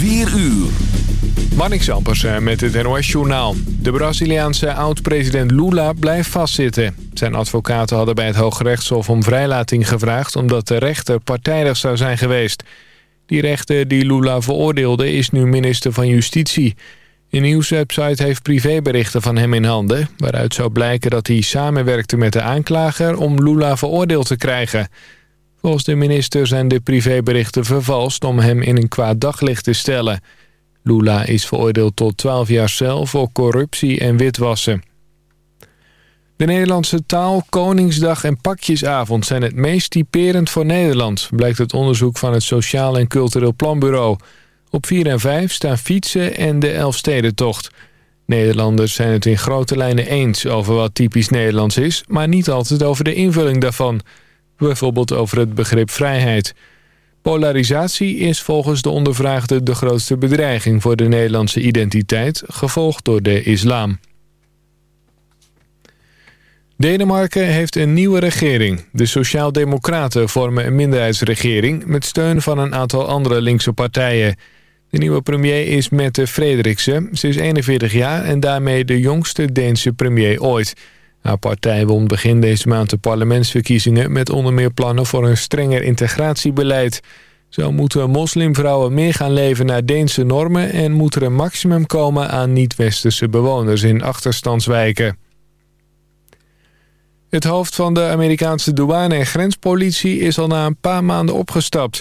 4 uur. Marnix Ampersen met het NOS-journaal. De Braziliaanse oud-president Lula blijft vastzitten. Zijn advocaten hadden bij het Hooggerechtshof om vrijlating gevraagd... omdat de rechter partijdig zou zijn geweest. Die rechter die Lula veroordeelde is nu minister van Justitie. Een nieuwswebsite heeft privéberichten van hem in handen... waaruit zou blijken dat hij samenwerkte met de aanklager... om Lula veroordeeld te krijgen... Volgens de minister zijn de privéberichten vervalst om hem in een kwaad daglicht te stellen. Lula is veroordeeld tot 12 jaar cel voor corruptie en witwassen. De Nederlandse taal, Koningsdag en Pakjesavond zijn het meest typerend voor Nederland... blijkt het onderzoek van het Sociaal en Cultureel Planbureau. Op 4 en 5 staan fietsen en de Elfstedentocht. Nederlanders zijn het in grote lijnen eens over wat typisch Nederlands is... maar niet altijd over de invulling daarvan... Bijvoorbeeld over het begrip vrijheid. Polarisatie is volgens de ondervraagde de grootste bedreiging voor de Nederlandse identiteit, gevolgd door de islam. Denemarken heeft een nieuwe regering. De Sociaal-Democraten vormen een minderheidsregering... met steun van een aantal andere linkse partijen. De nieuwe premier is Mette Frederiksen. Ze is 41 jaar en daarmee de jongste Deense premier ooit... Haar partij won begin deze maand de parlementsverkiezingen... met onder meer plannen voor een strenger integratiebeleid. Zo moeten moslimvrouwen meer gaan leven naar Deense normen... en moet er een maximum komen aan niet-westerse bewoners in achterstandswijken. Het hoofd van de Amerikaanse douane- en grenspolitie is al na een paar maanden opgestapt.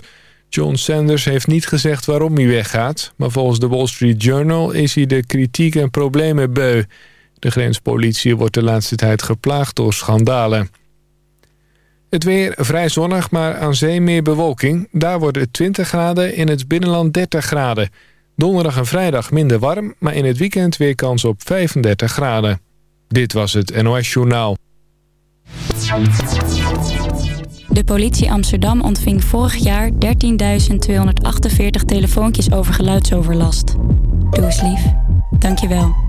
John Sanders heeft niet gezegd waarom hij weggaat... maar volgens de Wall Street Journal is hij de kritiek en problemen beu... De grenspolitie wordt de laatste tijd geplaagd door schandalen. Het weer vrij zonnig, maar aan zee meer bewolking. Daar wordt het 20 graden, in het binnenland 30 graden. Donderdag en vrijdag minder warm, maar in het weekend weer kans op 35 graden. Dit was het NOS Journaal. De politie Amsterdam ontving vorig jaar 13.248 telefoontjes over geluidsoverlast. Doe eens lief. Dank je wel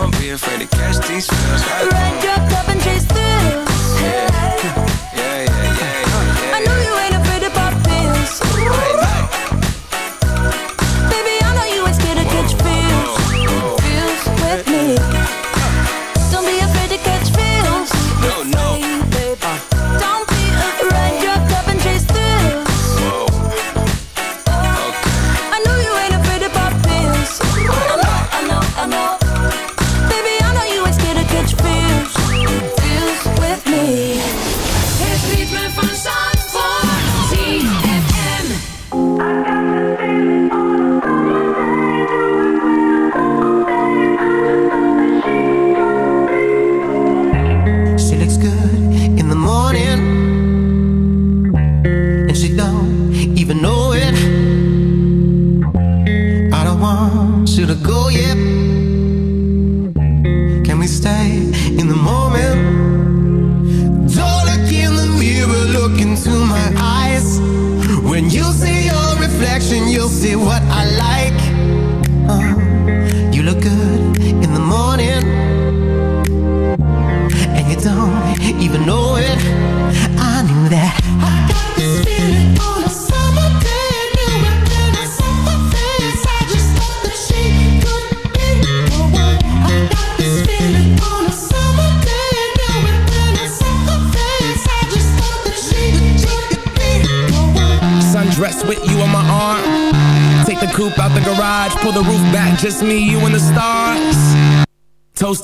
Don't be afraid to catch these feels. Ride your cup and chase thrills. Yeah, yeah, yeah, yeah. I know you ain't afraid to pop pills.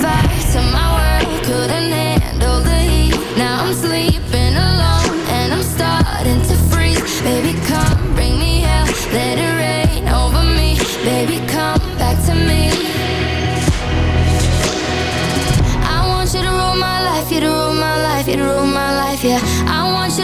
fight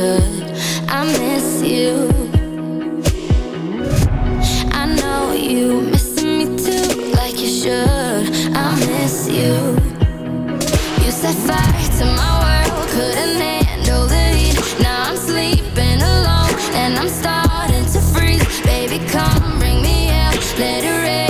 could. I miss you. I know you missing me too, like you should. I miss you. You set fire to my world, couldn't handle the heat. Now I'm sleeping alone and I'm starting to freeze. Baby, come bring me out, let it rain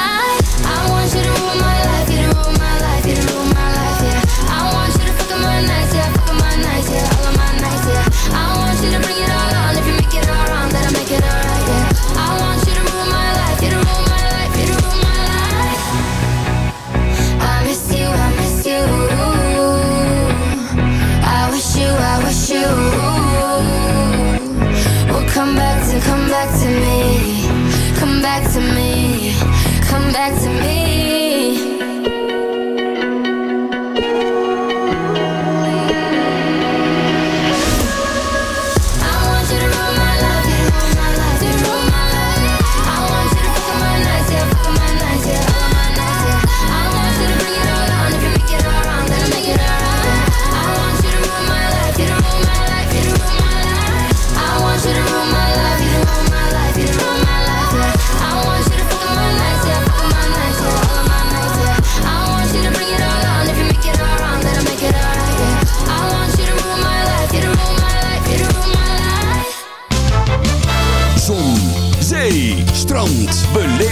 Back to me.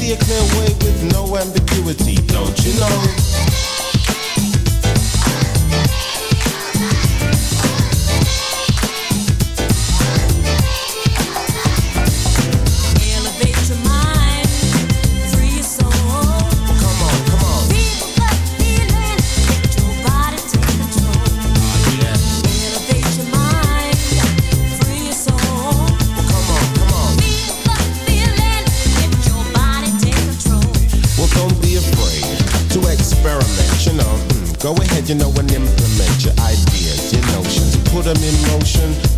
See a clear way with no ambiguity, don't you know?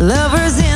lovers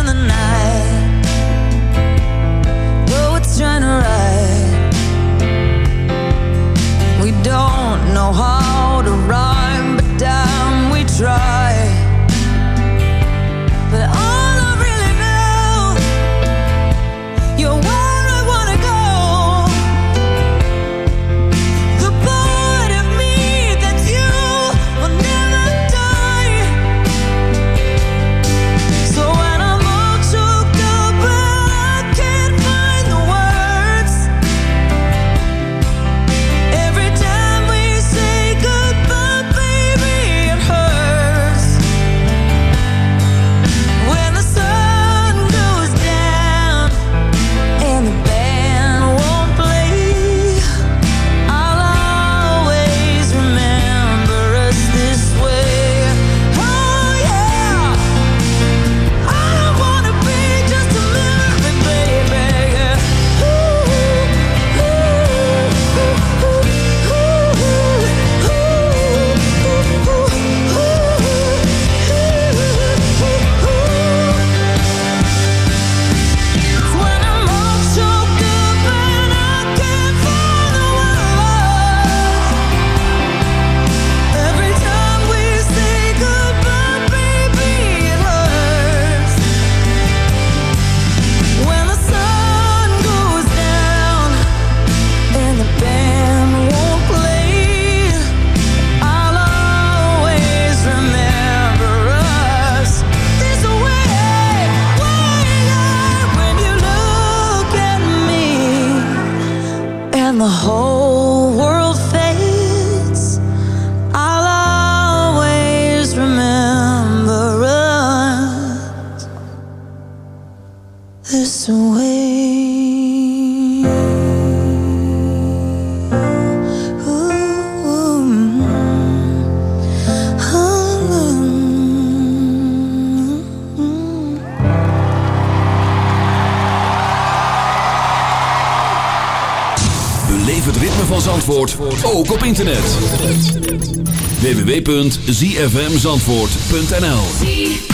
We away. Het ritme van Zandvoort ook op internet. www.zfmzandvoort.nl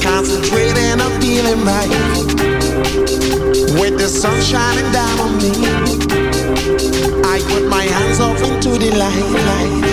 Concentrating on feeling right. With the sun shining down on me, I put my hands off into the light. light.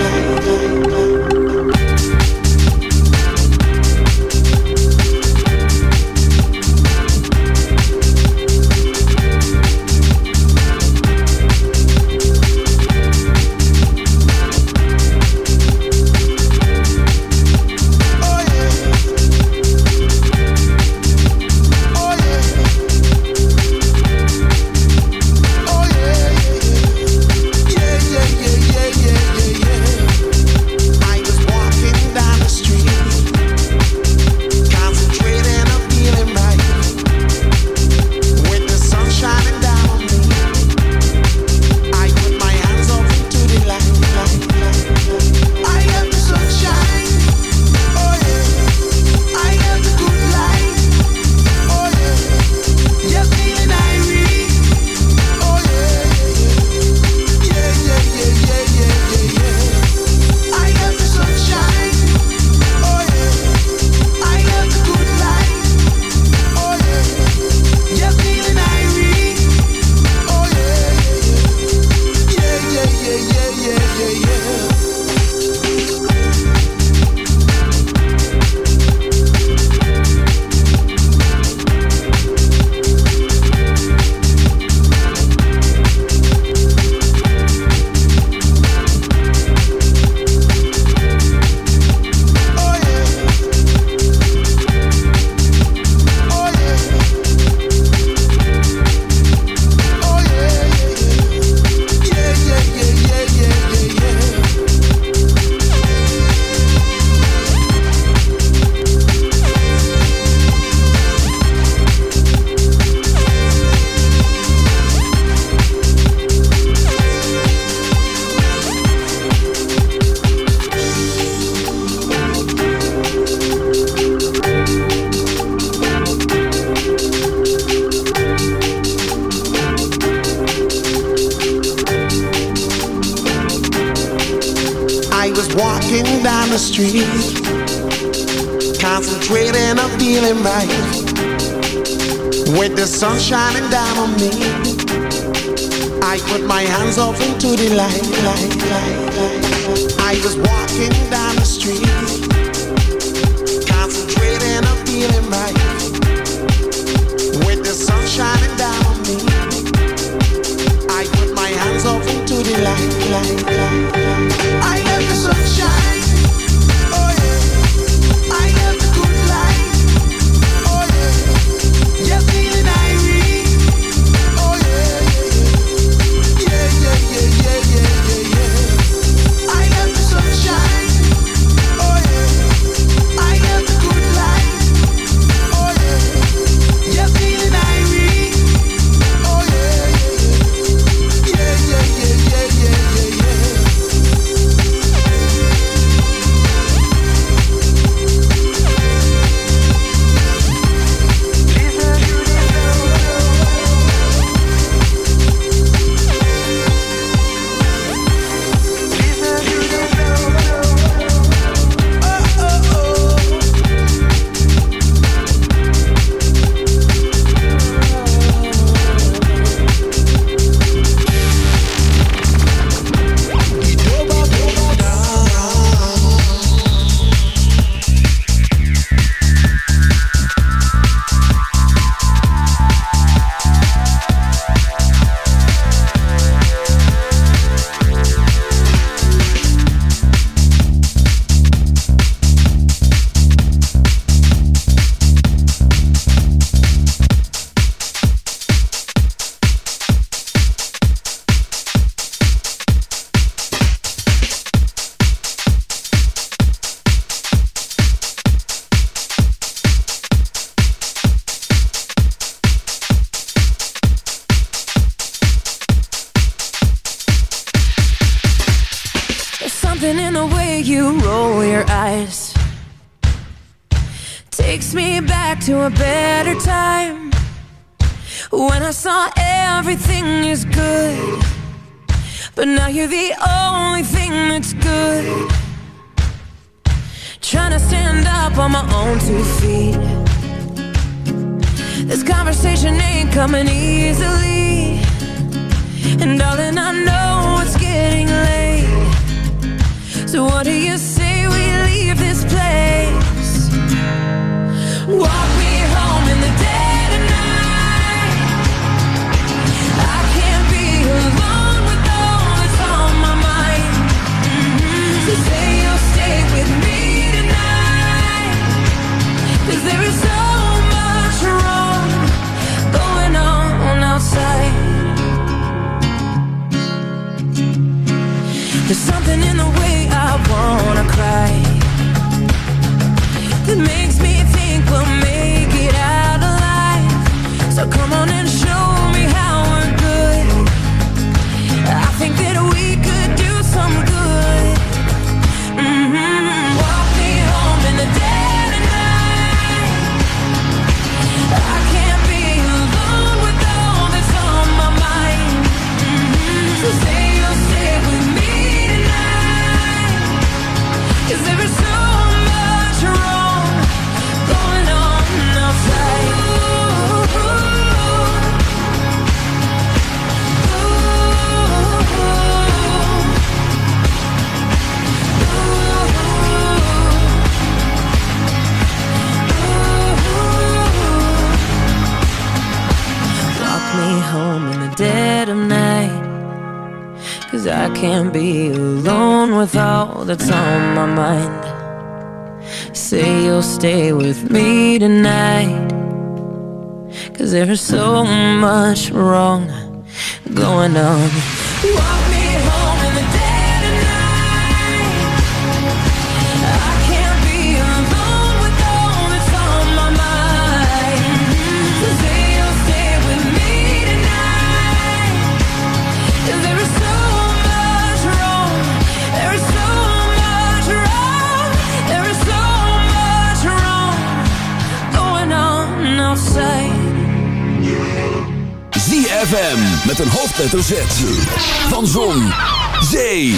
een hoofdletter Z. Van Zon, Zee,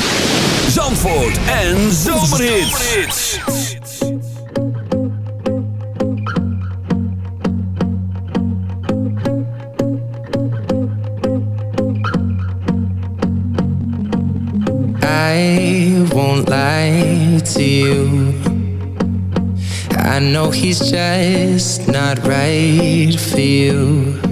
Zandvoort en Zomerhits. I won't lie to you. I know he's just not right for you.